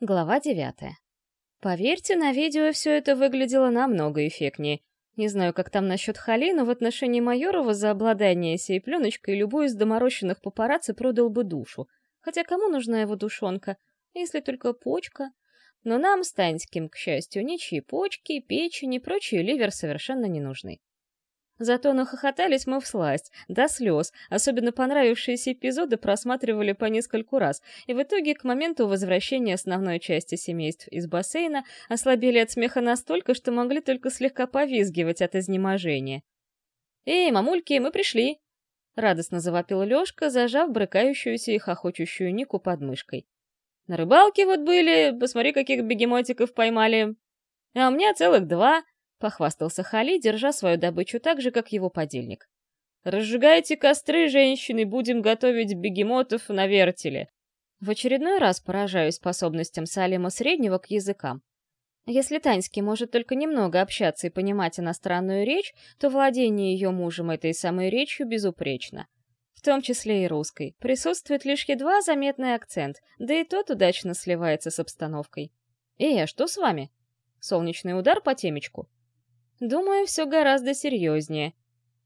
Глава девятая. Поверьте, на видео все это выглядело намного эффектнее. Не знаю, как там насчет Хали, но в отношении Майорова за обладание сей пленочкой любой из доморощенных папарацци продал бы душу. Хотя кому нужна его душонка? Если только почка. Но нам, Станьским, к счастью, ничьи почки, печень и прочие ливер совершенно не нужны. Зато нахохотались мы всласть, до слез, особенно понравившиеся эпизоды просматривали по нескольку раз, и в итоге к моменту возвращения основной части семейств из бассейна ослабели от смеха настолько, что могли только слегка повизгивать от изнеможения. «Эй, мамульки, мы пришли!» — радостно завопил Лёшка, зажав брыкающуюся и хохочущую Нику под мышкой. «На рыбалке вот были, посмотри, каких бегемотиков поймали. А у меня целых два!» — похвастался Хали, держа свою добычу так же, как его подельник. «Разжигайте костры, женщины, будем готовить бегемотов на вертеле!» В очередной раз поражаюсь способностям Салима Среднего к языкам. Если Таньский может только немного общаться и понимать иностранную речь, то владение ее мужем этой самой речью безупречно. В том числе и русской. Присутствует лишь едва заметный акцент, да и тот удачно сливается с обстановкой. «Эй, а что с вами?» Солнечный удар по темечку? Думаю, все гораздо серьезнее.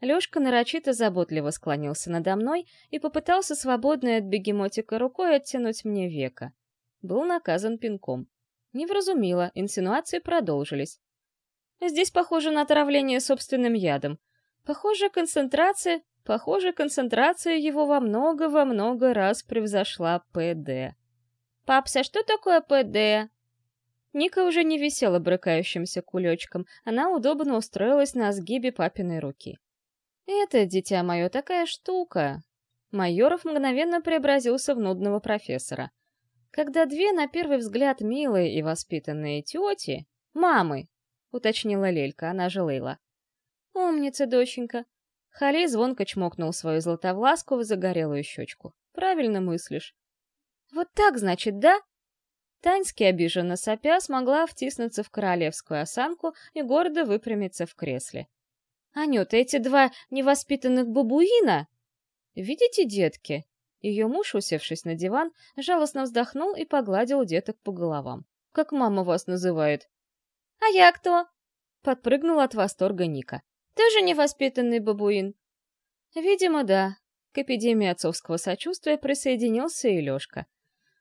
Лёшка нарочито заботливо склонился надо мной и попытался свободной от бегемотика рукой оттянуть мне века. Был наказан пинком. Не вразумило, инсинуации продолжились. Здесь похоже на отравление собственным ядом. Похоже, концентрация... Похоже, концентрация его во много-во много раз превзошла ПД. «Папса, что такое ПД?» Ника уже не висела брыкающимся кулечком, она удобно устроилась на сгибе папиной руки. «Это, дитя мое, такая штука!» Майоров мгновенно преобразился в нудного профессора. Когда две, на первый взгляд, милые и воспитанные тети... «Мамы!» — уточнила Лелька, она же Лейла. «Умница, доченька!» Хали звонко чмокнул свою златовласку в загорелую щечку. «Правильно мыслишь». «Вот так, значит, да?» Таньский, обиженно сопя, смогла втиснуться в королевскую осанку и гордо выпрямиться в кресле. «Анюта, эти два невоспитанных бабуина!» «Видите, детки?» Ее муж, усевшись на диван, жалостно вздохнул и погладил деток по головам. «Как мама вас называет?» «А я кто?» Подпрыгнула от восторга Ника. «Тоже невоспитанный бабуин?» «Видимо, да». К эпидемии отцовского сочувствия присоединился и Лёшка.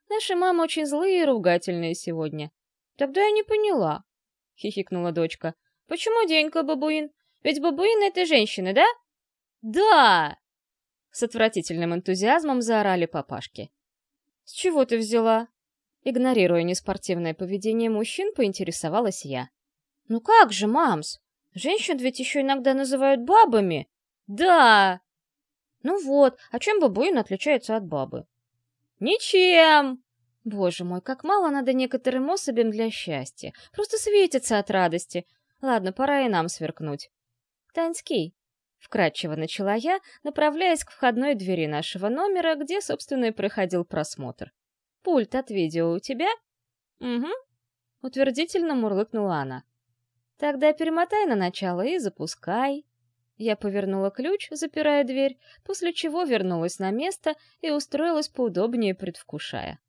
Наши мамы очень злые и ругательные сегодня. Тогда я не поняла, — хихикнула дочка. Почему денька бабуин? Ведь бабуин — это женщина, да? Да! С отвратительным энтузиазмом заорали папашки. С чего ты взяла? Игнорируя неспортивное поведение мужчин, поинтересовалась я. Ну как же, мамс? Женщин ведь еще иногда называют бабами. Да! Ну вот, а чем бабуин отличается от бабы? «Ничем!» Боже мой, как мало надо некоторым особям для счастья. Просто светятся от радости. Ладно, пора и нам сверкнуть. Таньский. Вкратчиво начала я, направляясь к входной двери нашего номера, где, собственно, и проходил просмотр. «Пульт от видео у тебя?» «Угу», — утвердительно мурлыкнула она. «Тогда перемотай на начало и запускай». Я повернула ключ, запирая дверь, после чего вернулась на место и устроилась поудобнее, предвкушая.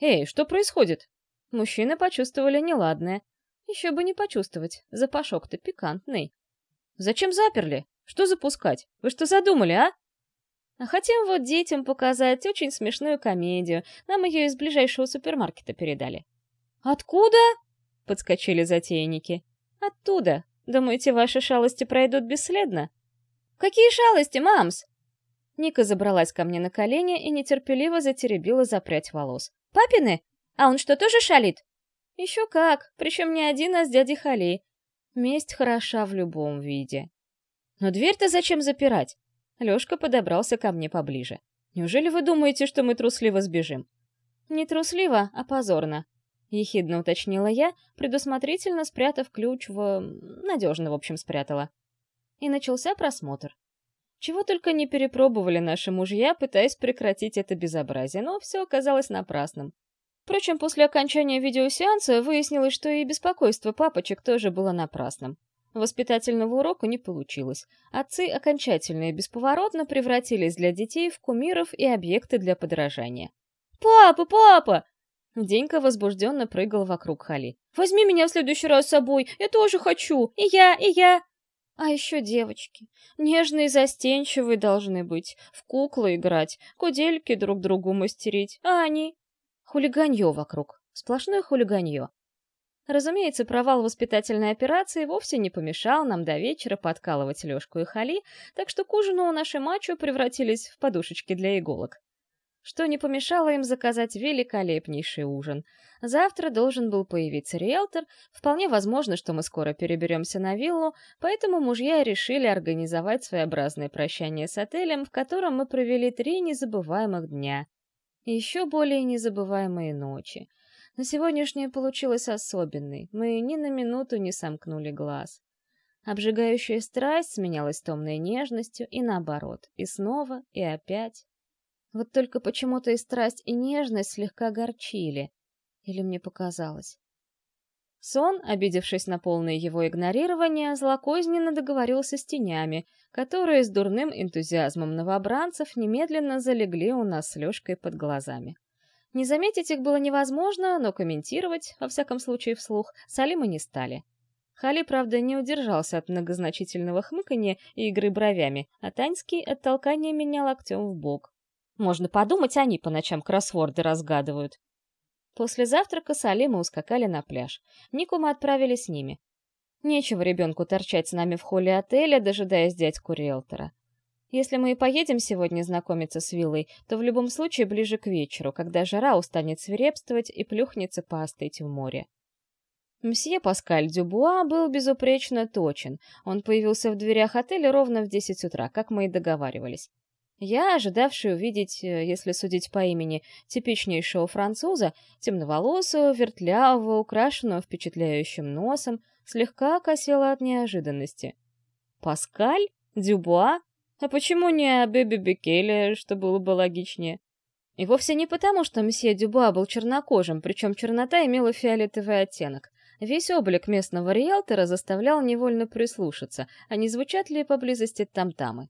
«Эй, что происходит?» Мужчины почувствовали неладное. Еще бы не почувствовать, запашок-то пикантный. «Зачем заперли? Что запускать? Вы что задумали, а?» «А хотим вот детям показать очень смешную комедию. Нам ее из ближайшего супермаркета передали». «Откуда?» — подскочили затейники. «Оттуда. Думаете, ваши шалости пройдут бесследно? Какие шалости, мамс? Ника забралась ко мне на колени и нетерпеливо затеребила запрять волос. Папины? А он что, тоже шалит? Еще как, причем не один, а с дядей Хали. Месть хороша в любом виде. Но дверь-то зачем запирать? Лёшка подобрался ко мне поближе. Неужели вы думаете, что мы трусливо сбежим? Не трусливо, а позорно. — ехидно уточнила я, предусмотрительно спрятав ключ в... надежно, в общем, спрятала. И начался просмотр. Чего только не перепробовали наши мужья, пытаясь прекратить это безобразие, но все оказалось напрасным. Впрочем, после окончания видеосеанса выяснилось, что и беспокойство папочек тоже было напрасным. Воспитательного урока не получилось. Отцы окончательно и бесповоротно превратились для детей в кумиров и объекты для подражания. «Папа, папа!» Денька возбужденно прыгал вокруг Хали. «Возьми меня в следующий раз с собой, я тоже хочу, и я, и я!» А еще девочки. Нежные и застенчивые должны быть, в куклы играть, кудельки друг другу мастерить, а они... Хулиганье вокруг, сплошное хулиганье. Разумеется, провал воспитательной операции вовсе не помешал нам до вечера подкалывать Лёшку и Хали, так что к ужину наши мачо превратились в подушечки для иголок что не помешало им заказать великолепнейший ужин. Завтра должен был появиться риэлтор, вполне возможно, что мы скоро переберемся на виллу, поэтому мужья решили организовать своеобразное прощание с отелем, в котором мы провели три незабываемых дня. Еще более незабываемые ночи. Но сегодняшняя получилась особенной, мы ни на минуту не сомкнули глаз. Обжигающая страсть сменялась томной нежностью и наоборот, и снова, и опять. Вот только почему-то и страсть, и нежность слегка горчили. Или мне показалось. Сон, обидевшись на полное его игнорирование, злокозненно договорился с тенями, которые с дурным энтузиазмом новобранцев немедленно залегли у нас с Лёшкой под глазами. Не заметить их было невозможно, но комментировать, во всяком случае вслух, Салима не стали. Хали, правда, не удержался от многозначительного хмыканья и игры бровями, а Таньский от толкания меня локтем в бок. Можно подумать, они по ночам кроссворды разгадывают. После завтрака с мы ускакали на пляж. Нику мы отправили с ними. Нечего ребенку торчать с нами в холле отеля, дожидаясь дядьку риэлтора. Если мы и поедем сегодня знакомиться с виллой, то в любом случае ближе к вечеру, когда жара устанет свирепствовать и плюхнется поостыть в море. Мсье Паскаль Дюбуа был безупречно точен. Он появился в дверях отеля ровно в 10 утра, как мы и договаривались. Я, ожидавший увидеть, э, если судить по имени, типичнейшего француза, темноволосого, вертлявого, украшенного впечатляющим носом, слегка косела от неожиданности. «Паскаль? Дюбуа? А почему не Бэби Бекеле, что было бы логичнее?» И вовсе не потому, что месье Дюбуа был чернокожим, причем чернота имела фиолетовый оттенок. Весь облик местного риэлтора заставлял невольно прислушаться, а не звучат ли поблизости там-тамы.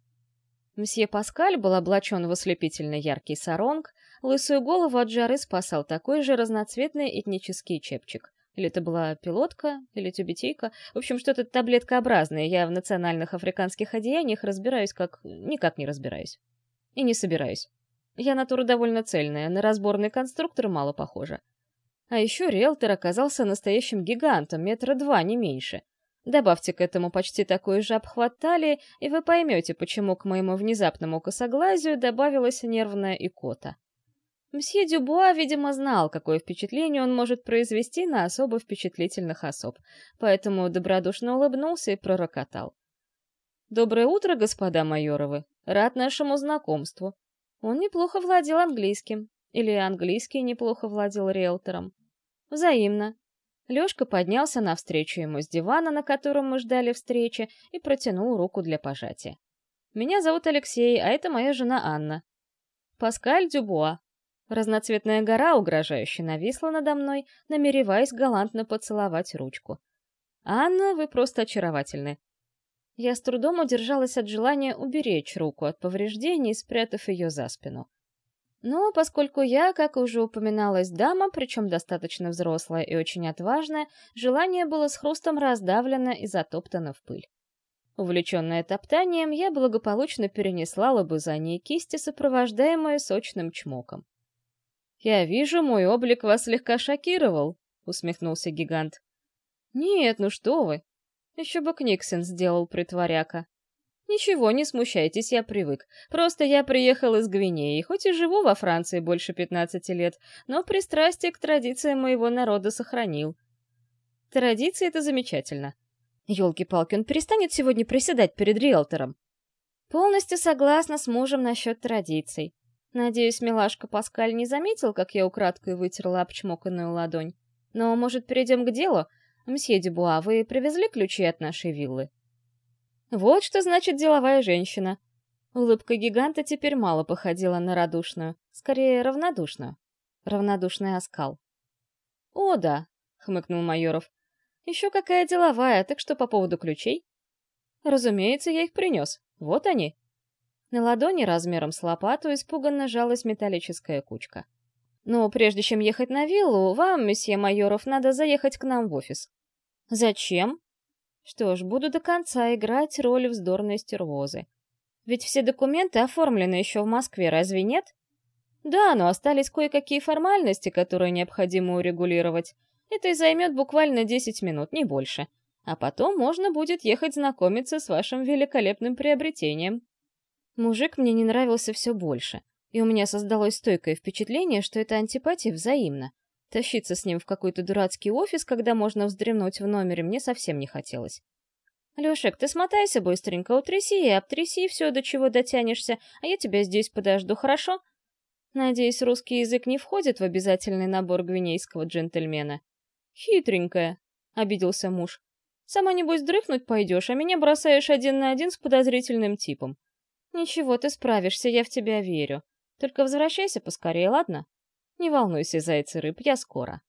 Мсье Паскаль был облачен в ослепительно яркий саронг, лысую голову от жары спасал такой же разноцветный этнический чепчик. Или это была пилотка, или тюбетейка. В общем, что-то таблеткообразное. Я в национальных африканских одеяниях разбираюсь как... никак не разбираюсь. И не собираюсь. Я натура довольно цельная, на разборный конструктор мало похожа. А еще риэлтор оказался настоящим гигантом, метра два, не меньше — Добавьте к этому почти такой же обхват талии, и вы поймете, почему к моему внезапному косоглазию добавилась нервная икота. Мсье Дюбуа, видимо, знал, какое впечатление он может произвести на особо впечатлительных особ, поэтому добродушно улыбнулся и пророкотал. «Доброе утро, господа майоровы! Рад нашему знакомству!» Он неплохо владел английским, или английский неплохо владел риэлтором. Взаимно. Лёшка поднялся навстречу ему с дивана, на котором мы ждали встречи, и протянул руку для пожатия. «Меня зовут Алексей, а это моя жена Анна». «Паскаль Дюбуа». Разноцветная гора угрожающе нависла надо мной, намереваясь галантно поцеловать ручку. «Анна, вы просто очаровательны». Я с трудом удержалась от желания уберечь руку от повреждений, спрятав ее за спину. Но поскольку я, как уже упоминалась, дама, причем достаточно взрослая и очень отважная, желание было с хрустом раздавлено и затоптано в пыль. Увлеченная топтанием, я благополучно перенесла лобызание кисти, сопровождаемое сочным чмоком. «Я вижу, мой облик вас слегка шокировал», — усмехнулся гигант. «Нет, ну что вы! Еще бы Книксон сделал притворяка. «Ничего, не смущайтесь, я привык. Просто я приехал из Гвинеи, хоть и живу во Франции больше 15 лет, но пристрастие к традициям моего народа сохранил». «Традиции — это замечательно. Ёлки-палки, он перестанет сегодня приседать перед риэлтором?» «Полностью согласна с мужем насчет традиций. Надеюсь, милашка Паскаль не заметил, как я украдкой вытерла обчмоканную ладонь. Но, может, перейдем к делу? Мсье Дюбуа, вы привезли ключи от нашей виллы?» Вот что значит деловая женщина. Улыбка гиганта теперь мало походила на радушную, скорее равнодушную. Равнодушный оскал. «О, да», — хмыкнул Майоров. «Еще какая деловая, так что по поводу ключей?» «Разумеется, я их принес. Вот они». На ладони размером с лопату испуганно жалась металлическая кучка. Но прежде чем ехать на виллу, вам, месье Майоров, надо заехать к нам в офис. Зачем? Что ж, буду до конца играть роль вздорной стервозы. Ведь все документы оформлены еще в Москве, разве нет? Да, но остались кое-какие формальности, которые необходимо урегулировать. Это и займет буквально 10 минут, не больше. А потом можно будет ехать знакомиться с вашим великолепным приобретением. Мужик мне не нравился все больше и у меня создалось стойкое впечатление, что эта антипатия взаимна. Тащиться с ним в какой-то дурацкий офис, когда можно вздремнуть в номере, мне совсем не хотелось. «Лешек, ты смотайся быстренько, утряси и обтряси все, до чего дотянешься, а я тебя здесь подожду, хорошо?» Надеюсь, русский язык не входит в обязательный набор гвинейского джентльмена. «Хитренькая», — обиделся муж. «Сама, небось, дрыхнуть пойдешь, а меня бросаешь один на один с подозрительным типом. Ничего, ты справишься, я в тебя верю. Только возвращайся поскорее, ладно? Не волнуйся, зайцы рыб, я скоро.